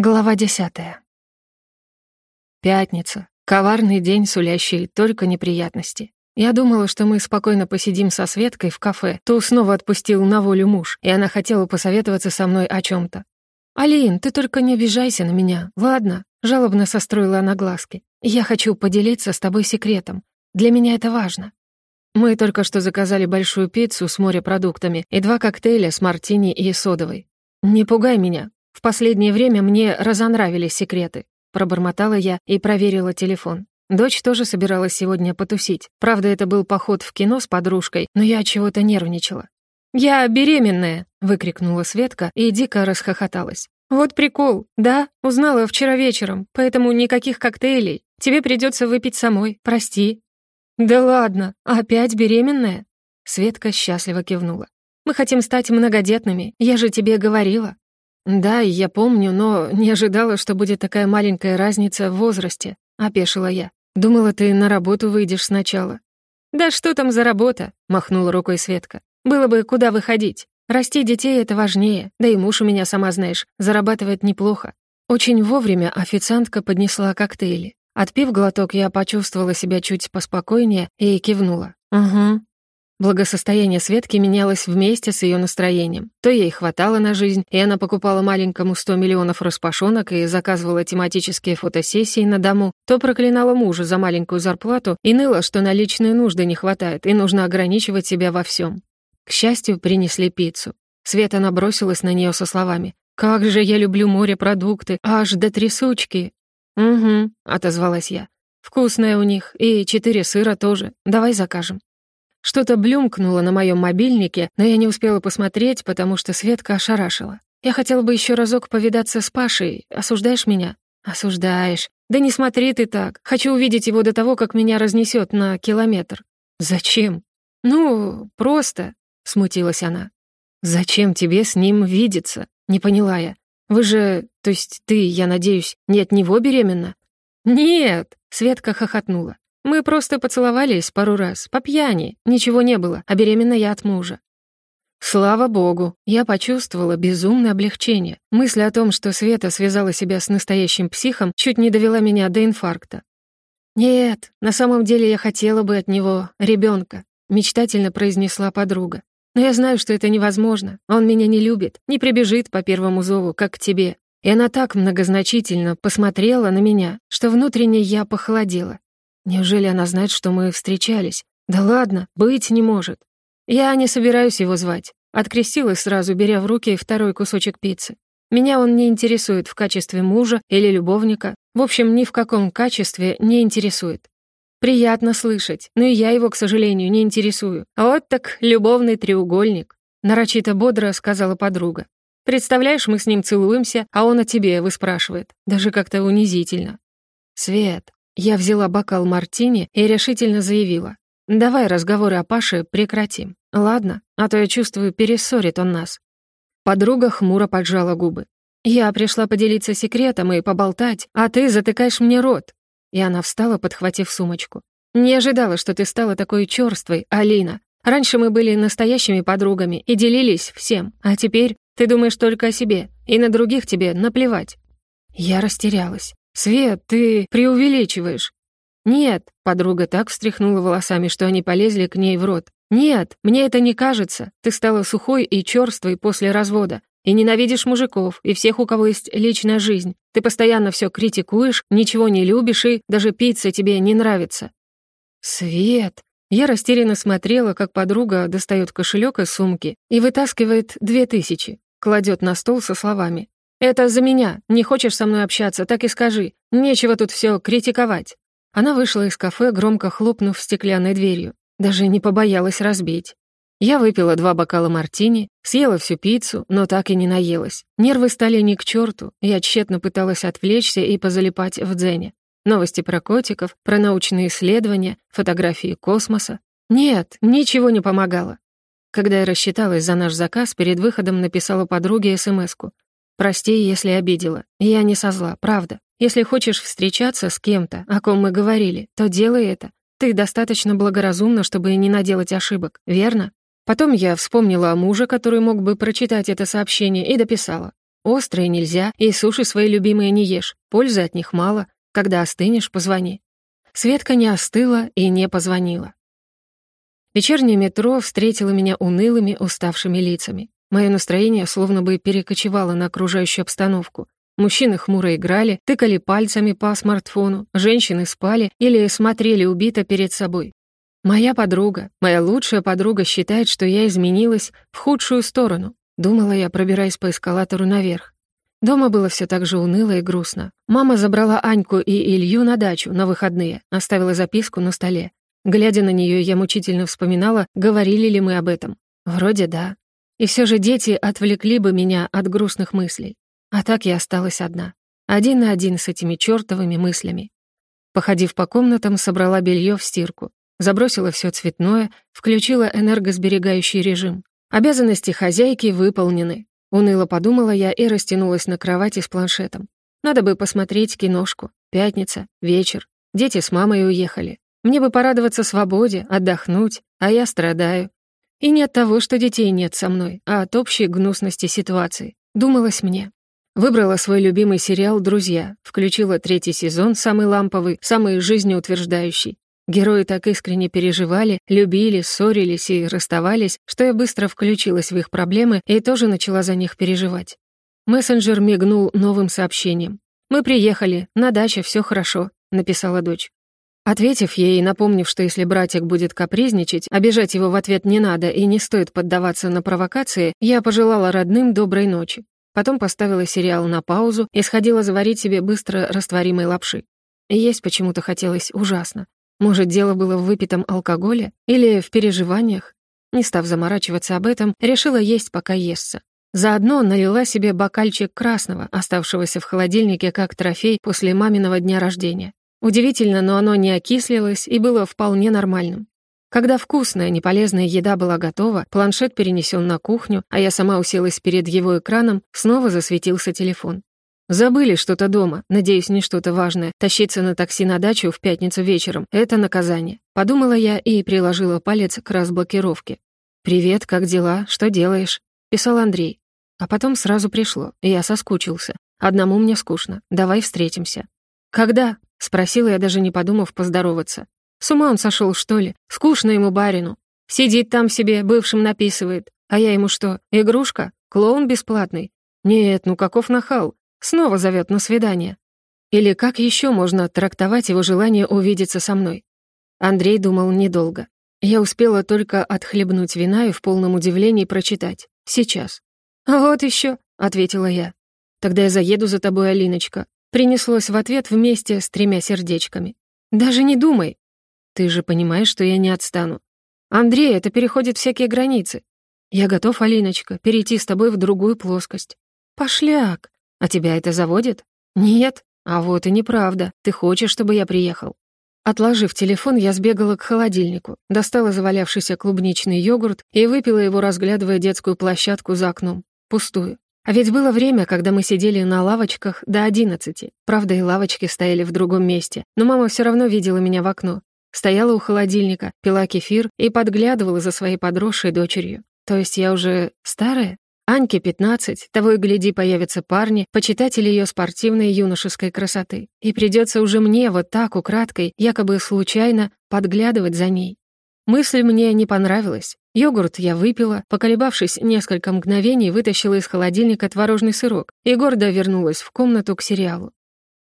Глава десятая. Пятница. Коварный день, сулящий только неприятности. Я думала, что мы спокойно посидим со Светкой в кафе, то снова отпустил на волю муж, и она хотела посоветоваться со мной о чем то «Алин, ты только не обижайся на меня, ладно?» Жалобно состроила она глазки. «Я хочу поделиться с тобой секретом. Для меня это важно». Мы только что заказали большую пиццу с морепродуктами и два коктейля с мартини и содовой. «Не пугай меня, в последнее время мне разонравились секреты. Пробормотала я и проверила телефон. Дочь тоже собиралась сегодня потусить. Правда, это был поход в кино с подружкой, но я от чего-то нервничала. «Я беременная!» — выкрикнула Светка и дико расхохоталась. «Вот прикол, да? Узнала вчера вечером, поэтому никаких коктейлей. Тебе придется выпить самой, прости». «Да ладно, опять беременная?» Светка счастливо кивнула. «Мы хотим стать многодетными, я же тебе говорила». «Да, я помню, но не ожидала, что будет такая маленькая разница в возрасте», — опешила я. «Думала, ты на работу выйдешь сначала». «Да что там за работа?» — махнула рукой Светка. «Было бы куда выходить. Расти детей — это важнее, да и муж у меня, сама знаешь, зарабатывает неплохо». Очень вовремя официантка поднесла коктейли. Отпив глоток, я почувствовала себя чуть поспокойнее и кивнула. «Угу, Благосостояние Светки менялось вместе с ее настроением. То ей хватало на жизнь, и она покупала маленькому 100 миллионов распашонок и заказывала тематические фотосессии на дому, то проклинала мужа за маленькую зарплату и ныла, что на личные нужды не хватает и нужно ограничивать себя во всем. К счастью, принесли пиццу. Света набросилась на нее со словами «Как же я люблю морепродукты, аж до трясучки!» «Угу», — отозвалась я. «Вкусная у них, и четыре сыра тоже. Давай закажем». Что-то блюмкнуло на моем мобильнике, но я не успела посмотреть, потому что Светка ошарашила. Я хотела бы еще разок повидаться с Пашей. Осуждаешь меня? Осуждаешь. Да не смотри ты так. Хочу увидеть его до того, как меня разнесет на километр. Зачем? Ну, просто, смутилась она. Зачем тебе с ним видеться? Не поняла я. Вы же, то есть ты, я надеюсь, не от него беременна? Нет, Светка хохотнула. Мы просто поцеловались пару раз, по пьяни, ничего не было, а беременна я от мужа. Слава богу, я почувствовала безумное облегчение. Мысль о том, что Света связала себя с настоящим психом, чуть не довела меня до инфаркта. «Нет, на самом деле я хотела бы от него ребенка», мечтательно произнесла подруга. «Но я знаю, что это невозможно. Он меня не любит, не прибежит по первому зову, как к тебе». И она так многозначительно посмотрела на меня, что внутренне я похолодела. Неужели она знает, что мы встречались? Да ладно, быть не может. Я не собираюсь его звать. Открестилась сразу, беря в руки второй кусочек пиццы. Меня он не интересует в качестве мужа или любовника. В общем, ни в каком качестве не интересует. Приятно слышать, но и я его, к сожалению, не интересую. А вот так любовный треугольник. Нарочито бодро сказала подруга. Представляешь, мы с ним целуемся, а он о тебе выспрашивает. Даже как-то унизительно. Свет, я взяла бокал мартини и решительно заявила. «Давай разговоры о Паше прекратим. Ладно, а то я чувствую, перессорит он нас». Подруга хмуро поджала губы. «Я пришла поделиться секретом и поболтать, а ты затыкаешь мне рот». И она встала, подхватив сумочку. «Не ожидала, что ты стала такой чёрствой, Алина. Раньше мы были настоящими подругами и делились всем, а теперь ты думаешь только о себе, и на других тебе наплевать». Я растерялась. «Свет, ты преувеличиваешь». «Нет», — подруга так встряхнула волосами, что они полезли к ней в рот. «Нет, мне это не кажется. Ты стала сухой и чёрствой после развода. И ненавидишь мужиков, и всех, у кого есть личная жизнь. Ты постоянно всё критикуешь, ничего не любишь, и даже пицца тебе не нравится». «Свет!» Я растерянно смотрела, как подруга достает кошелек из сумки и вытаскивает две тысячи, кладет на стол со словами «Это за меня. Не хочешь со мной общаться, так и скажи. Нечего тут все критиковать». Она вышла из кафе, громко хлопнув стеклянной дверью. Даже не побоялась разбить. Я выпила два бокала мартини, съела всю пиццу, но так и не наелась. Нервы стали ни к черту. Я тщетно пыталась отвлечься и позалипать в дзене. Новости про котиков, про научные исследования, фотографии космоса. Нет, ничего не помогало. Когда я рассчиталась за наш заказ, перед выходом написала подруге СМСку. Прости, если обидела. Я не со зла, правда. Если хочешь встречаться с кем-то, о ком мы говорили, то делай это. Ты достаточно благоразумна, чтобы не наделать ошибок, верно? Потом я вспомнила о муже, который мог бы прочитать это сообщение, и дописала. Острые нельзя, и суши свои любимые не ешь. Пользы от них мало. Когда остынешь, позвони». Светка не остыла и не позвонила. Вечернее метро встретило меня унылыми, уставшими лицами. Мое настроение словно бы перекочевало на окружающую обстановку. Мужчины хмуро играли, тыкали пальцами по смартфону, женщины спали или смотрели убито перед собой. Моя подруга, моя лучшая подруга считает, что я изменилась в худшую сторону. Думала я, пробираясь по эскалатору наверх. Дома было все так же уныло и грустно. Мама забрала Аньку и Илью на дачу на выходные, оставила записку на столе. Глядя на нее, я мучительно вспоминала, говорили ли мы об этом. Вроде да. И все же дети отвлекли бы меня от грустных мыслей. А так я осталась одна. Один на один с этими чертовыми мыслями. Походив по комнатам, собрала белье в стирку. Забросила все цветное, включила энергосберегающий режим. Обязанности хозяйки выполнены. Уныло подумала я и растянулась на кровати с планшетом. Надо бы посмотреть киношку. Пятница, вечер. Дети с мамой уехали. Мне бы порадоваться свободе, отдохнуть, а я страдаю. И не от того, что детей нет со мной, а от общей гнусности ситуации. Думалось мне. Выбрала свой любимый сериал «Друзья», включила третий сезон, самый ламповый, самый жизнеутверждающий. Герои так искренне переживали, любили, ссорились и расставались, что я быстро включилась в их проблемы и тоже начала за них переживать. Мессенджер мигнул новым сообщением. «Мы приехали, на даче все хорошо», — написала дочь. Ответив ей и напомнив, что если братик будет капризничать, обижать его в ответ не надо и не стоит поддаваться на провокации, я пожелала родным доброй ночи. Потом поставила сериал на паузу и сходила заварить себе быстро растворимой лапши. Есть почему-то хотелось ужасно. Может, дело было в выпитом алкоголе или в переживаниях? Не став заморачиваться об этом, решила есть, пока естся. Заодно налила себе бокальчик красного, оставшегося в холодильнике как трофей после маминого дня рождения. Удивительно, но оно не окислилось и было вполне нормальным. Когда вкусная, неполезная еда была готова, планшет перенесен на кухню, а я сама уселась перед его экраном, снова засветился телефон. Забыли что-то дома, надеюсь, не что-то важное. Тащиться на такси на дачу в пятницу вечером — это наказание. Подумала я и приложила палец к разблокировке. «Привет, как дела? Что делаешь?» — писал Андрей. А потом сразу пришло, и я соскучился. Одному мне скучно. Давай встретимся. «Когда?» — спросила я, даже не подумав поздороваться. «С ума он сошел, что ли? Скучно ему барину. Сидит там себе, бывшим написывает. А я ему что, игрушка? Клоун бесплатный? Нет, ну каков нахал. Снова зовет на свидание. Или как еще можно трактовать его желание увидеться со мной? Андрей думал недолго. Я успела только отхлебнуть вина и в полном удивлении прочитать. Сейчас. «Вот еще», — ответила я. «Тогда я заеду за тобой, Алиночка». Принеслось в ответ вместе с тремя сердечками. «Даже не думай». «Ты же понимаешь, что я не отстану». «Андрей, это переходит всякие границы». «Я готов, Алиночка, перейти с тобой в другую плоскость». «Пошляк», «А тебя это заводит?» «Нет». «А вот и неправда. Ты хочешь, чтобы я приехал?» Отложив телефон, я сбегала к холодильнику, достала завалявшийся клубничный йогурт и выпила его, разглядывая детскую площадку за окном. Пустую. А ведь было время, когда мы сидели на лавочках до одиннадцати. Правда, и лавочки стояли в другом месте, но мама все равно видела меня в окно. Стояла у холодильника, пила кефир и подглядывала за своей подросшей дочерью. То есть я уже старая? Аньке 15, того и гляди появятся парни, почитатели ее спортивной юношеской красоты. И придется уже мне вот так украдкой, якобы случайно, подглядывать за ней. Мысль мне не понравилась. Йогурт я выпила, поколебавшись несколько мгновений, вытащила из холодильника творожный сырок и гордо вернулась в комнату к сериалу.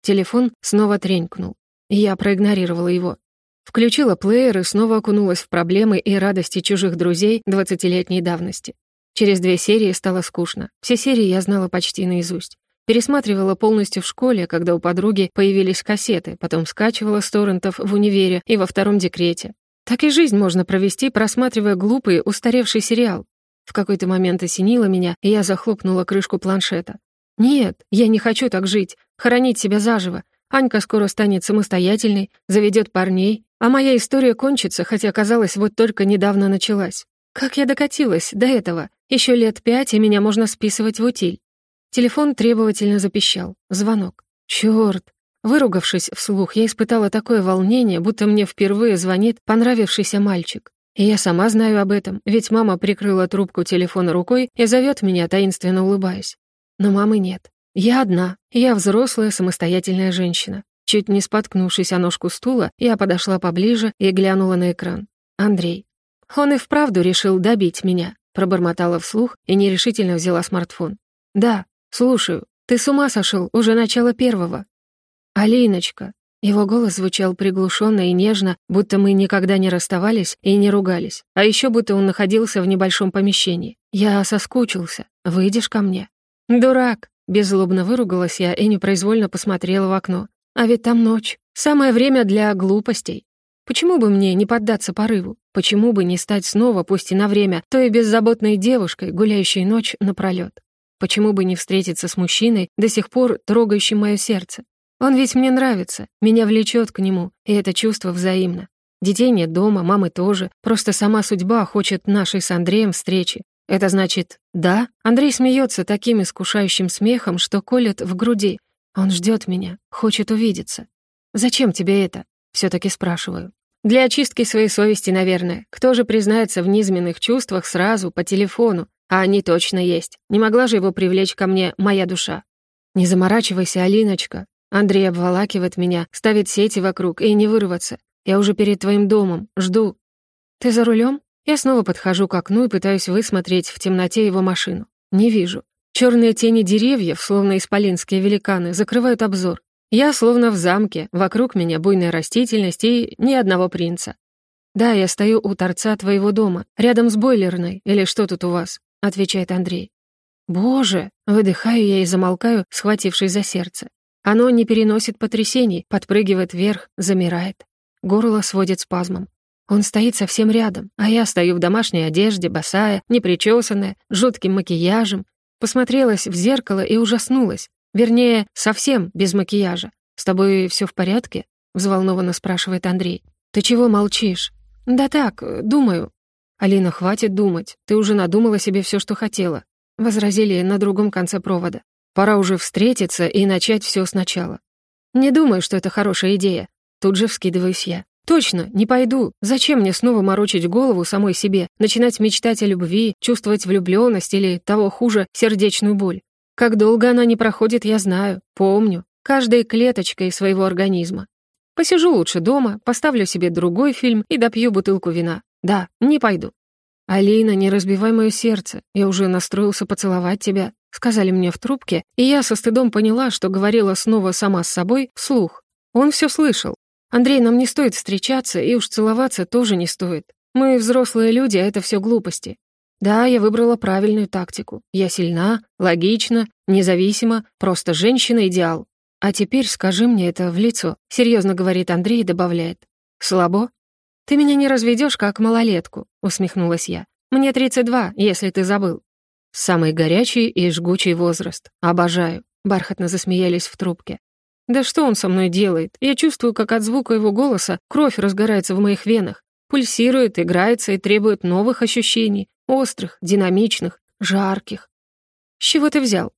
Телефон снова тренькнул. Я проигнорировала его. Включила плеер и снова окунулась в проблемы и радости чужих друзей двадцатилетней давности. Через две серии стало скучно. Все серии я знала почти наизусть. Пересматривала полностью в школе, когда у подруги появились кассеты, потом скачивала с торрентов в универе и во втором декрете. Так и жизнь можно провести, просматривая глупый, устаревший сериал. В какой-то момент осенило меня, и я захлопнула крышку планшета. «Нет, я не хочу так жить, хоронить себя заживо. Анька скоро станет самостоятельной, заведет парней, а моя история кончится, хотя, казалось, вот только недавно началась. Как я докатилась до этого? Еще лет пять, и меня можно списывать в утиль. Телефон требовательно запищал. Звонок. Чёрт! Выругавшись вслух, я испытала такое волнение, будто мне впервые звонит понравившийся мальчик. И я сама знаю об этом, ведь мама прикрыла трубку телефона рукой и зовет меня, таинственно улыбаясь. Но мамы нет. Я одна. Я взрослая, самостоятельная женщина. Чуть не споткнувшись о ножку стула, я подошла поближе и глянула на экран. Андрей. Он и вправду решил добить меня. Пробормотала вслух и нерешительно взяла смартфон. «Да, слушаю. Ты с ума сошел уже начало первого». «Алиночка». Его голос звучал приглушенно и нежно, будто мы никогда не расставались и не ругались, а еще будто он находился в небольшом помещении. «Я соскучился. Выйдешь ко мне?» «Дурак!» — беззлобно выругалась я и непроизвольно посмотрела в окно. «А ведь там ночь. Самое время для глупостей. Почему бы мне не поддаться порыву? Почему бы не стать снова, пусть и на время, той беззаботной девушкой, гуляющей ночь напролёт? Почему бы не встретиться с мужчиной, до сих пор трогающим мое сердце? Он ведь мне нравится, меня влечет к нему, и это чувство взаимно. Детей нет дома, мамы тоже, просто сама судьба хочет нашей с Андреем встречи. Это значит «да»? Андрей смеется таким искушающим смехом, что колет в груди. Он ждет меня, хочет увидеться. «Зачем тебе это?» все таки спрашиваю. Для очистки своей совести, наверное. Кто же признается в низменных чувствах сразу, по телефону? А они точно есть. Не могла же его привлечь ко мне моя душа. Не заморачивайся, Алиночка. Андрей обволакивает меня, ставит сети вокруг, и не вырваться. Я уже перед твоим домом, жду. Ты за рулем? Я снова подхожу к окну и пытаюсь высмотреть в темноте его машину. Не вижу. Черные тени деревьев, словно исполинские великаны, закрывают обзор. Я словно в замке, вокруг меня буйная растительность и ни одного принца. «Да, я стою у торца твоего дома, рядом с бойлерной, или что тут у вас?» — отвечает Андрей. «Боже!» — выдыхаю я и замолкаю, схватившись за сердце. Оно не переносит потрясений, подпрыгивает вверх, замирает. Горло сводит спазмом. Он стоит совсем рядом, а я стою в домашней одежде, босая, непричесанная, жутким макияжем. Посмотрелась в зеркало и ужаснулась. Вернее, совсем без макияжа. С тобой все в порядке?» — взволнованно спрашивает Андрей. «Ты чего молчишь?» «Да так, думаю». «Алина, хватит думать. Ты уже надумала себе все, что хотела», — возразили на другом конце провода. «Пора уже встретиться и начать все сначала». «Не думаю, что это хорошая идея». Тут же вскидываюсь я. «Точно, не пойду. Зачем мне снова морочить голову самой себе, начинать мечтать о любви, чувствовать влюблённость или, того хуже, сердечную боль? Как долго она не проходит, я знаю, помню, каждой клеточкой своего организма. Посижу лучше дома, поставлю себе другой фильм и допью бутылку вина. Да, не пойду. «Алина, не разбивай мое сердце, я уже настроился поцеловать тебя», сказали мне в трубке, и я со стыдом поняла, что говорила снова сама с собой вслух. Он все слышал. «Андрей, нам не стоит встречаться, и уж целоваться тоже не стоит. Мы взрослые люди, а это все глупости. Да, я выбрала правильную тактику. Я сильна, логична, независима, просто женщина-идеал. А теперь скажи мне это в лицо, серьезно говорит Андрей и добавляет. Слабо? Ты меня не разведешь как малолетку, усмехнулась я. Мне 32, если ты забыл. Самый горячий и жгучий возраст. Обожаю. Бархатно засмеялись в трубке. Да что он со мной делает? Я чувствую, как от звука его голоса кровь разгорается в моих венах, пульсирует, играется и требует новых ощущений, Острых, динамичных, жарких. «С чего ты взял?»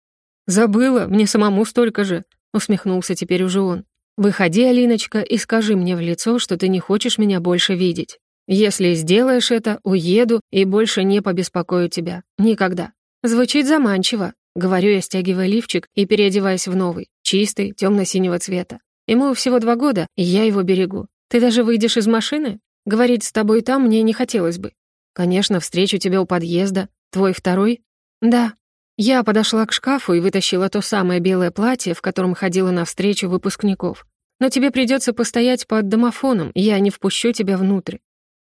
«Забыла, мне самому столько же», — усмехнулся теперь уже он. «Выходи, Алиночка, и скажи мне в лицо, что ты не хочешь меня больше видеть. Если сделаешь это, уеду и больше не побеспокою тебя. Никогда». Звучит заманчиво, говорю я, стягивая лифчик и переодеваясь в новый, чистый, темно-синего цвета. Ему всего два года, и я его берегу. Ты даже выйдешь из машины? Говорить с тобой там мне не хотелось бы. «Конечно, встречу тебя у подъезда. Твой второй?» «Да». Я подошла к шкафу и вытащила то самое белое платье, в котором ходила на встречу выпускников. «Но тебе придется постоять под домофоном, я не впущу тебя внутрь».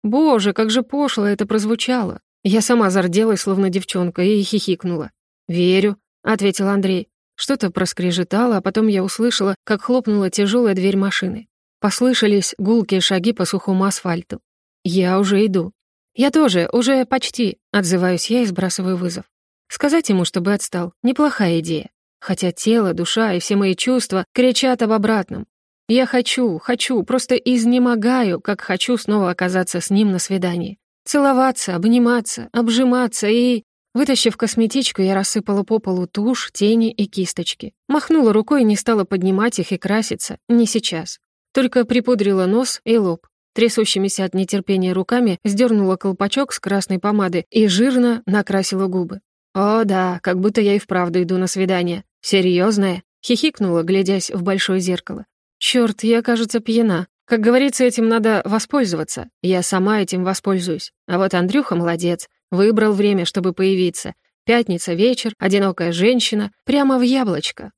Боже, как же пошло это прозвучало. Я сама зарделась, словно девчонка, и хихикнула. «Верю», — ответил Андрей. Что-то проскрежетало, а потом я услышала, как хлопнула тяжелая дверь машины. Послышались гулкие шаги по сухому асфальту. «Я уже иду», «Я тоже, уже почти», — отзываюсь я и сбрасываю вызов. Сказать ему, чтобы отстал, неплохая идея. Хотя тело, душа и все мои чувства кричат об обратном. Я хочу, хочу, просто изнемогаю, как хочу снова оказаться с ним на свидании. Целоваться, обниматься, обжиматься и... Вытащив косметичку, я рассыпала по полу тушь, тени и кисточки. Махнула рукой и не стала поднимать их и краситься. Не сейчас. Только припудрила нос и лоб. Трясущимися от нетерпения руками сдернула колпачок с красной помады и жирно накрасила губы. «О, да, как будто я и вправду иду на свидание. Серьезное?» — хихикнула, глядясь в большое зеркало. «Чёрт, я, кажется, пьяна. Как говорится, этим надо воспользоваться. Я сама этим воспользуюсь. А вот Андрюха молодец. Выбрал время, чтобы появиться. Пятница, вечер, одинокая женщина. Прямо в яблочко.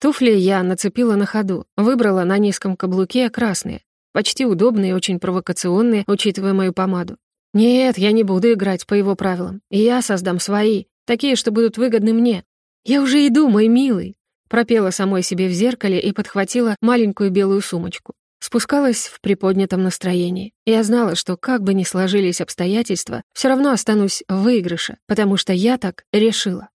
Туфли я нацепила на ходу. Выбрала на низком каблуке красные. Почти удобные и очень провокационные, учитывая мою помаду. Нет, я не буду играть по его правилам. Я создам свои. Такие, что будут выгодны мне. Я уже иду, мой милый!» Пропела самой себе в зеркале и подхватила маленькую белую сумочку. Спускалась в приподнятом настроении. Я знала, что как бы ни сложились обстоятельства, все равно останусь в выигрыше, потому что я так решила.